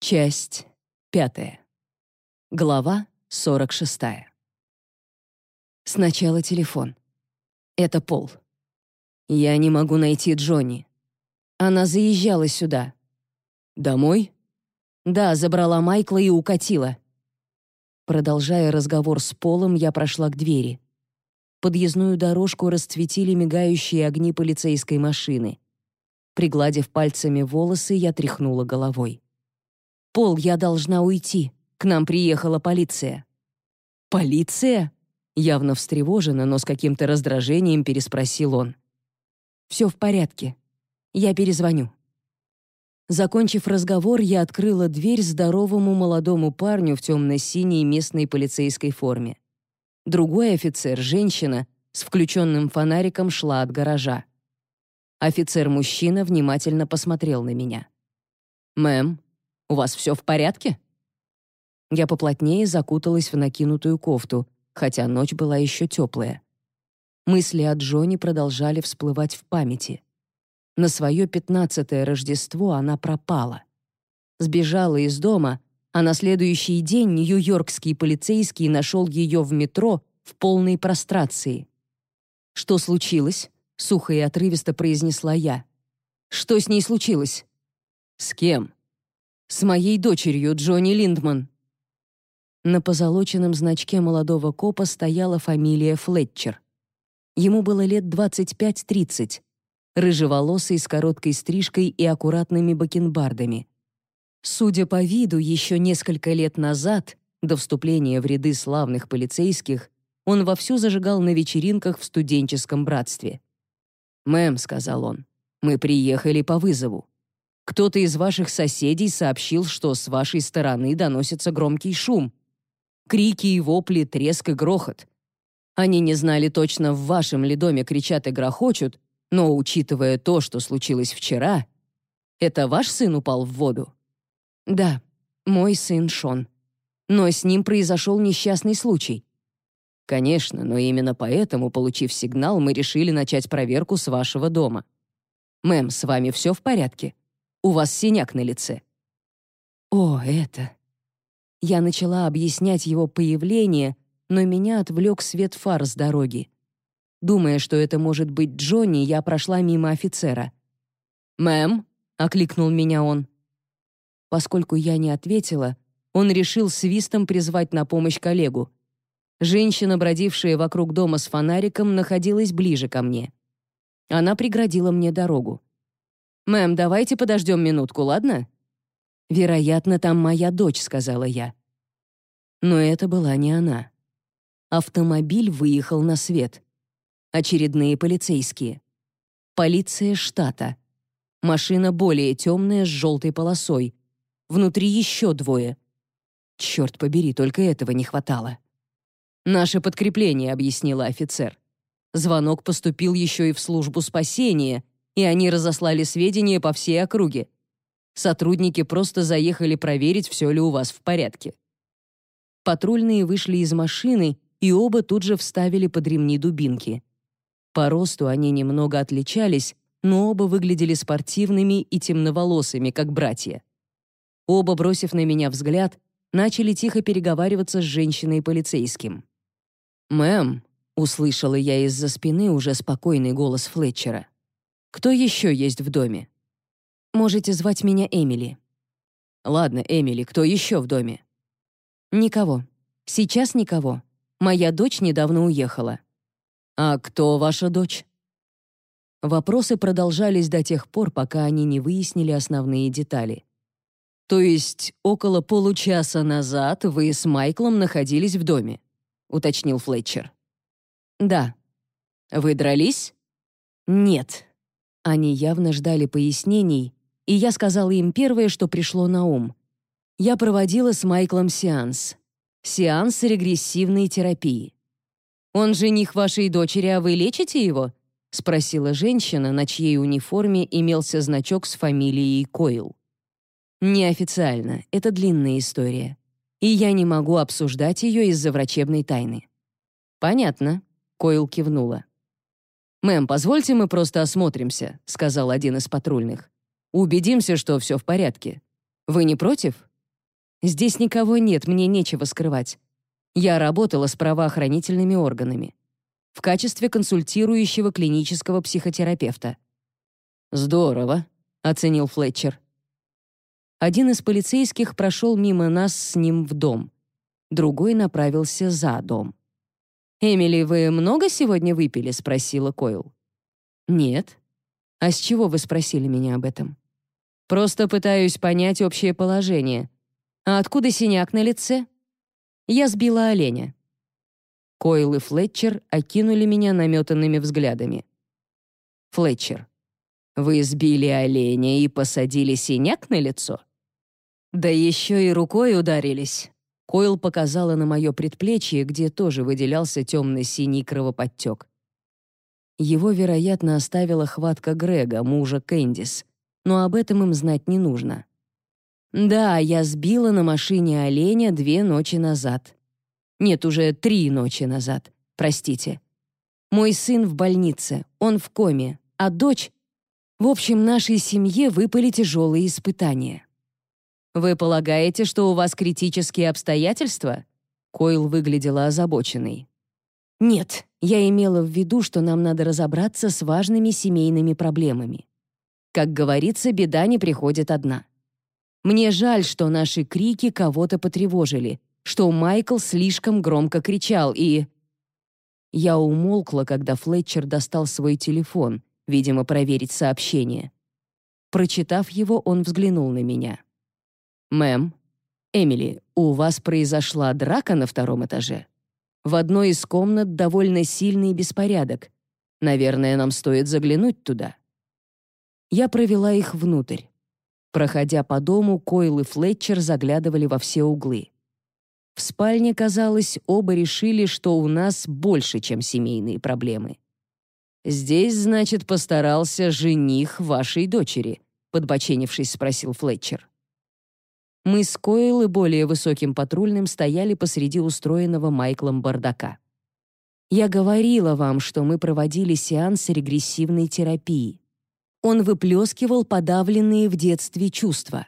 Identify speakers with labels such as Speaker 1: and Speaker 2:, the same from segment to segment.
Speaker 1: Часть пятая. Глава сорок шестая. Сначала телефон. Это Пол. Я не могу найти Джонни. Она заезжала сюда. Домой? Да, забрала Майкла и укатила. Продолжая разговор с Полом, я прошла к двери. Подъездную дорожку расцветили мигающие огни полицейской машины. Пригладив пальцами волосы, я тряхнула головой. «Пол, я должна уйти. К нам приехала полиция». «Полиция?» Явно встревоженно, но с каким-то раздражением переспросил он. «Все в порядке. Я перезвоню». Закончив разговор, я открыла дверь здоровому молодому парню в темно-синей местной полицейской форме. Другой офицер, женщина, с включенным фонариком шла от гаража. Офицер-мужчина внимательно посмотрел на меня. «Мэм, у вас все в порядке?» Я поплотнее закуталась в накинутую кофту, хотя ночь была еще теплая. Мысли о Джоне продолжали всплывать в памяти. На свое пятнадцатое Рождество она пропала. Сбежала из дома, а на следующий день нью-йоркский полицейский нашел ее в метро в полной прострации. «Что случилось?» — сухо и отрывисто произнесла я. «Что с ней случилось?» «С кем?» С моей дочерью Джонни Линдман». На позолоченном значке молодого копа стояла фамилия Флетчер. Ему было лет 25-30, рыжеволосый с короткой стрижкой и аккуратными бакенбардами. Судя по виду, еще несколько лет назад, до вступления в ряды славных полицейских, он вовсю зажигал на вечеринках в студенческом братстве. «Мэм», — сказал он, — «мы приехали по вызову. Кто-то из ваших соседей сообщил, что с вашей стороны доносится громкий шум. Крики и вопли, треск и грохот. Они не знали точно, в вашем ли доме кричат и грохочут, но, учитывая то, что случилось вчера, это ваш сын упал в воду? Да, мой сын Шон. Но с ним произошел несчастный случай. Конечно, но именно поэтому, получив сигнал, мы решили начать проверку с вашего дома. Мэм, с вами все в порядке? У вас синяк на лице». «О, это...» Я начала объяснять его появление, но меня отвлек свет фар с дороги. Думая, что это может быть Джонни, я прошла мимо офицера. «Мэм?» — окликнул меня он. Поскольку я не ответила, он решил свистом призвать на помощь коллегу. Женщина, бродившая вокруг дома с фонариком, находилась ближе ко мне. Она преградила мне дорогу. «Мэм, давайте подождем минутку, ладно?» «Вероятно, там моя дочь», — сказала я. Но это была не она. Автомобиль выехал на свет. Очередные полицейские. Полиция штата. Машина более темная с желтой полосой. Внутри еще двое. Черт побери, только этого не хватало. «Наше подкрепление», — объяснила офицер. Звонок поступил еще и в службу спасения, и они разослали сведения по всей округе. Сотрудники просто заехали проверить, все ли у вас в порядке. Патрульные вышли из машины, и оба тут же вставили под ремни дубинки. По росту они немного отличались, но оба выглядели спортивными и темноволосыми, как братья. Оба, бросив на меня взгляд, начали тихо переговариваться с женщиной-полицейским. «Мэм», — услышала я из-за спины уже спокойный голос Флетчера. Кто еще есть в доме? Можете звать меня Эмили. Ладно, Эмили, кто еще в доме? Никого. Сейчас никого. Моя дочь недавно уехала. А кто ваша дочь? Вопросы продолжались до тех пор, пока они не выяснили основные детали. То есть около получаса назад вы с Майклом находились в доме, уточнил Флетчер. Да. Вы дрались? Нет. Они явно ждали пояснений, и я сказала им первое, что пришло на ум. Я проводила с Майклом сеанс. Сеанс регрессивной терапии. «Он жених вашей дочери, а вы лечите его?» — спросила женщина, на чьей униформе имелся значок с фамилией Койл. «Неофициально, это длинная история. И я не могу обсуждать ее из-за врачебной тайны». «Понятно», — Койл кивнула. «Мэм, позвольте мы просто осмотримся», — сказал один из патрульных. «Убедимся, что все в порядке. Вы не против?» Здесь никого нет, мне нечего скрывать. Я работала с правоохранительными органами в качестве консультирующего клинического психотерапевта. «Здорово», — оценил Флетчер. Один из полицейских прошел мимо нас с ним в дом. Другой направился за дом. «Эмили, вы много сегодня выпили?» — спросила Койл. «Нет». «А с чего вы спросили меня об этом?» «Просто пытаюсь понять общее положение. А откуда синяк на лице?» «Я сбила оленя». Койл и Флетчер окинули меня наметанными взглядами. «Флетчер, вы сбили оленя и посадили синяк на лицо?» «Да еще и рукой ударились». Койл показала на мое предплечье, где тоже выделялся темно-синий кровоподтек. Его, вероятно, оставила хватка Грега, мужа Кэндис, но об этом им знать не нужно. Да, я сбила на машине оленя две ночи назад. Нет, уже три ночи назад, простите. Мой сын в больнице, он в коме, а дочь... В общем, нашей семье выпали тяжелые испытания. «Вы полагаете, что у вас критические обстоятельства?» Койл выглядела озабоченной. «Нет, я имела в виду, что нам надо разобраться с важными семейными проблемами. Как говорится, беда не приходит одна. Мне жаль, что наши крики кого-то потревожили, что Майкл слишком громко кричал и...» Я умолкла, когда Флетчер достал свой телефон, видимо, проверить сообщение. Прочитав его, он взглянул на меня. «Мэм, Эмили, у вас произошла драка на втором этаже? В одной из комнат довольно сильный беспорядок. Наверное, нам стоит заглянуть туда». Я провела их внутрь. Проходя по дому, Койл и Флетчер заглядывали во все углы. В спальне, казалось, оба решили, что у нас больше, чем семейные проблемы. «Здесь, значит, постарался жених вашей дочери», подбоченившись, спросил Флетчер. Мы с Койл и более высоким патрульным стояли посреди устроенного Майклом бардака. Я говорила вам, что мы проводили сеанс регрессивной терапии. Он выплескивал подавленные в детстве чувства.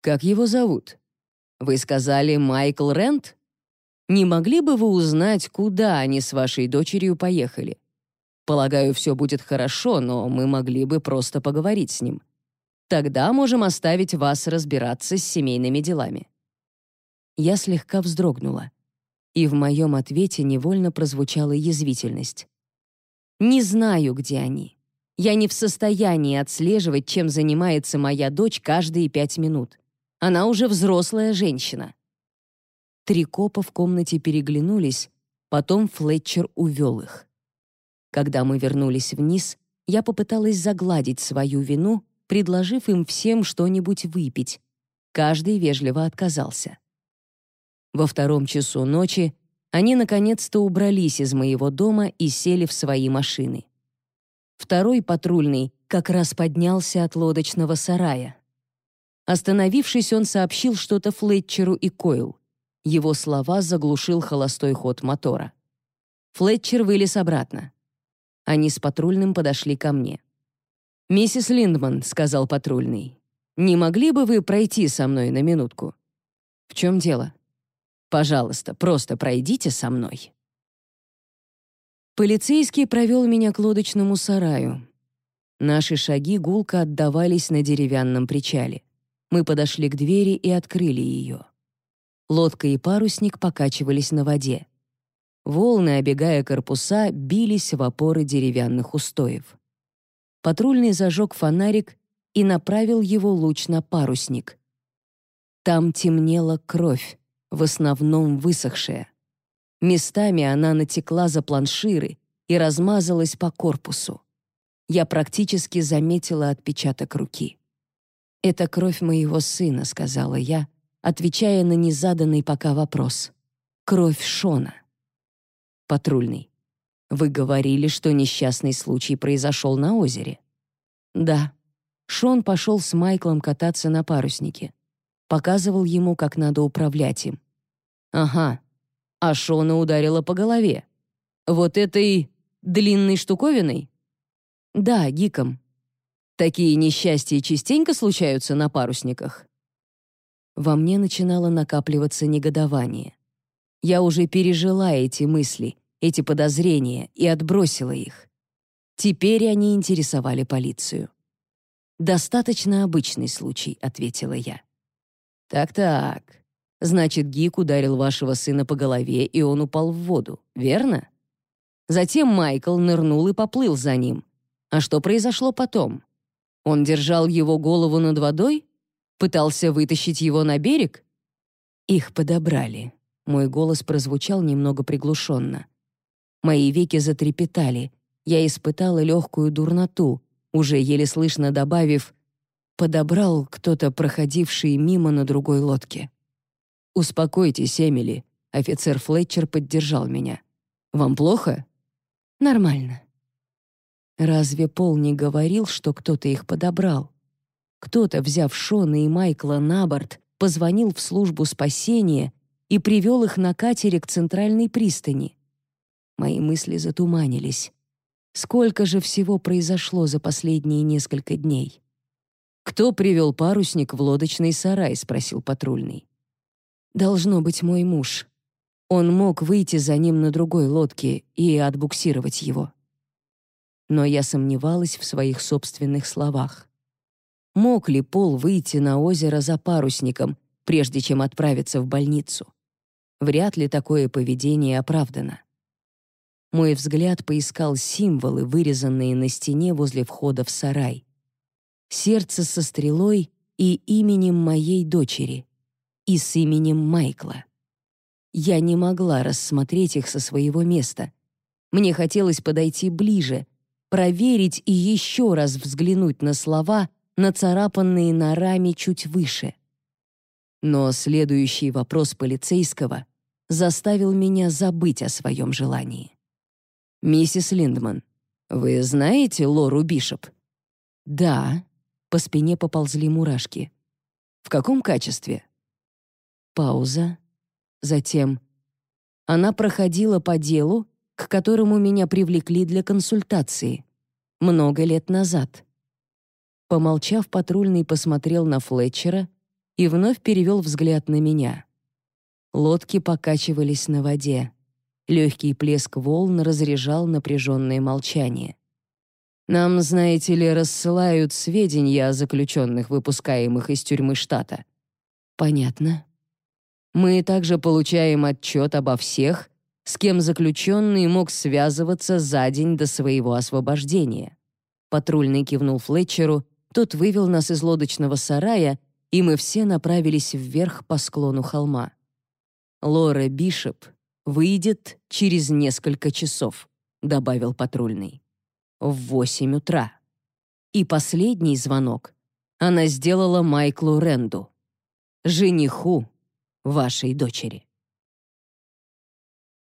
Speaker 1: «Как его зовут?» «Вы сказали Майкл Рент?» «Не могли бы вы узнать, куда они с вашей дочерью поехали?» «Полагаю, все будет хорошо, но мы могли бы просто поговорить с ним. Тогда можем оставить вас разбираться с семейными делами». Я слегка вздрогнула, и в моем ответе невольно прозвучала язвительность. «Не знаю, где они. Я не в состоянии отслеживать, чем занимается моя дочь каждые пять минут. Она уже взрослая женщина». Три копа в комнате переглянулись, потом Флетчер увел их. Когда мы вернулись вниз, я попыталась загладить свою вину предложив им всем что-нибудь выпить. Каждый вежливо отказался. Во втором часу ночи они наконец-то убрались из моего дома и сели в свои машины. Второй патрульный как раз поднялся от лодочного сарая. Остановившись, он сообщил что-то Флетчеру и Койл. Его слова заглушил холостой ход мотора. Флетчер вылез обратно. Они с патрульным подошли ко мне. «Миссис Линдман», — сказал патрульный, «не могли бы вы пройти со мной на минутку?» «В чем дело?» «Пожалуйста, просто пройдите со мной». Полицейский провел меня к лодочному сараю. Наши шаги гулко отдавались на деревянном причале. Мы подошли к двери и открыли ее. Лодка и парусник покачивались на воде. Волны, обегая корпуса, бились в опоры деревянных устоев. Патрульный зажег фонарик и направил его луч на парусник. Там темнела кровь, в основном высохшая. Местами она натекла за планширы и размазалась по корпусу. Я практически заметила отпечаток руки. «Это кровь моего сына», — сказала я, отвечая на незаданный пока вопрос. «Кровь Шона». Патрульный. Вы говорили, что несчастный случай произошел на озере. Да. Шон пошел с Майклом кататься на паруснике. Показывал ему, как надо управлять им. Ага. А Шона ударила по голове. Вот этой длинной штуковиной? Да, гиком. Такие несчастья частенько случаются на парусниках. Во мне начинало накапливаться негодование. Я уже пережила эти мысли, эти подозрения и отбросила их. Теперь они интересовали полицию. «Достаточно обычный случай», — ответила я. «Так-так. Значит, Гик ударил вашего сына по голове, и он упал в воду, верно?» Затем Майкл нырнул и поплыл за ним. А что произошло потом? Он держал его голову над водой? Пытался вытащить его на берег? Их подобрали. Мой голос прозвучал немного приглушенно. Мои веки затрепетали. Я испытала легкую дурноту, уже еле слышно добавив «подобрал кто-то, проходивший мимо на другой лодке». «Успокойтесь, Эмили», — офицер Флетчер поддержал меня. «Вам плохо?» «Нормально». Разве Пол не говорил, что кто-то их подобрал? Кто-то, взяв Шона и Майкла на борт, позвонил в службу спасения и привел их на катере к центральной пристани. Мои мысли затуманились. Сколько же всего произошло за последние несколько дней? «Кто привел парусник в лодочный сарай?» — спросил патрульный. «Должно быть мой муж. Он мог выйти за ним на другой лодке и отбуксировать его». Но я сомневалась в своих собственных словах. Мог ли Пол выйти на озеро за парусником, прежде чем отправиться в больницу? Вряд ли такое поведение оправдано. Мой взгляд поискал символы, вырезанные на стене возле входа в сарай. Сердце со стрелой и именем моей дочери. И с именем Майкла. Я не могла рассмотреть их со своего места. Мне хотелось подойти ближе, проверить и еще раз взглянуть на слова, нацарапанные на раме чуть выше. Но следующий вопрос полицейского заставил меня забыть о своем желании. «Миссис Линдман, вы знаете Лору Бишоп?» «Да». По спине поползли мурашки. «В каком качестве?» Пауза. Затем. Она проходила по делу, к которому меня привлекли для консультации. Много лет назад. Помолчав, патрульный посмотрел на Флетчера и вновь перевел взгляд на меня. Лодки покачивались на воде. Легкий плеск волн разряжал напряженное молчание. «Нам, знаете ли, рассылают сведения о заключенных, выпускаемых из тюрьмы штата». «Понятно». «Мы также получаем отчет обо всех, с кем заключенный мог связываться за день до своего освобождения». Патрульный кивнул Флетчеру, тот вывел нас из лодочного сарая, и мы все направились вверх по склону холма. Лора Бишоп выйдет через несколько часов», — добавил патрульный. «В восемь утра». И последний звонок она сделала Майклу Ренду, жениху вашей дочери.